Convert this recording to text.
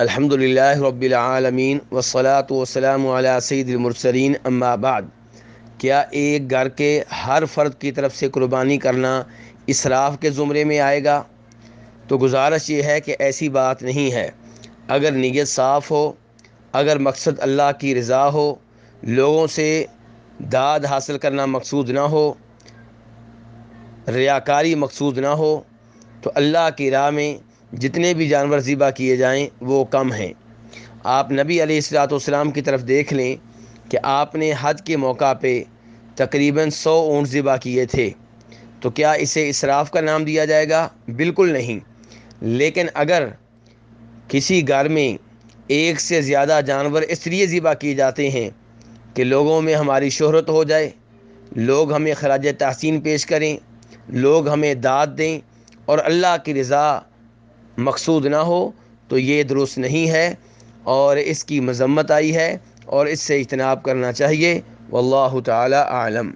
الحمد للہ رب العالمین وصلاۃ وسلام علیہ سید المرسلین، اما بعد۔ کیا ایک گھر کے ہر فرد کی طرف سے قربانی کرنا اسراف کے زمرے میں آئے گا؟ تو گزارش یہ ہے کہ ایسی بات نہیں ہے۔ اگر نیت صاف ہو، اگر مقصد اللہ کی رضا ہو، لوگوں سے داد حاصل کرنا مقصود نہ ہو ریاکاری مقصود نہ ہو، تو اللہ کی راہ میں جتنے بھی جانور ذبح کیے جائیں وہ کم ہیں۔ آپ نبی علیہ السلاۃ والسلام کی طرف دیکھ لیں کہ آپ نے حد کے موقع پہ تقریباً سو اونٹ ذبح کیے تھے۔ تو کیا اسے اسراف کا نام دیا جائے گا؟ بالکل نہیں۔ لیکن اگر کسی گھر میں ایک سے زیادہ جانور اس لیے ذبح کیے جاتے ہیں کہ لوگوں میں ہماری شہرت ہو جائے، لوگ ہمیں خراج تحسین پیش کریں، لوگ ہمیں داد دیں اور اللہ کی رضا مقصود نہ ہو تو یہ درست نہیں ہے اور اس کی مذمت آئی ہے اور اس سے اجتناب کرنا چاہیے، واللہ تعالی عالم